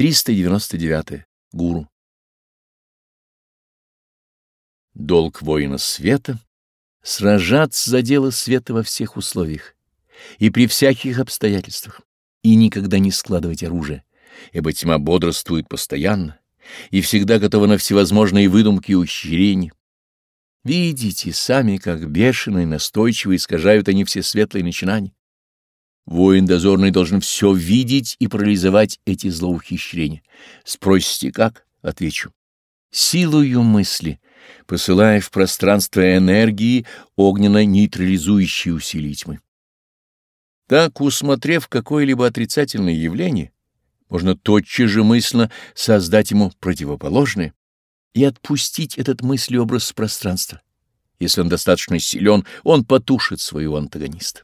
399. Гуру. Долг воина света — сражаться за дело света во всех условиях и при всяких обстоятельствах, и никогда не складывать оружие, ибо тьма бодрствует постоянно и всегда готова на всевозможные выдумки и ухищрения. Видите сами, как бешеные, настойчиво искажают они все светлые начинания. Воин дозорный должен все видеть и парализовать эти злоухищрения. Спросите, как? Отвечу. Силою мысли, посылая в пространство энергии, огненно-нейтрализующие усилия тьмы. Так, усмотрев какое-либо отрицательное явление, можно тотчас же мысленно создать ему противоположное и отпустить этот мыслеобраз с пространства. Если он достаточно силен, он потушит своего антагониста.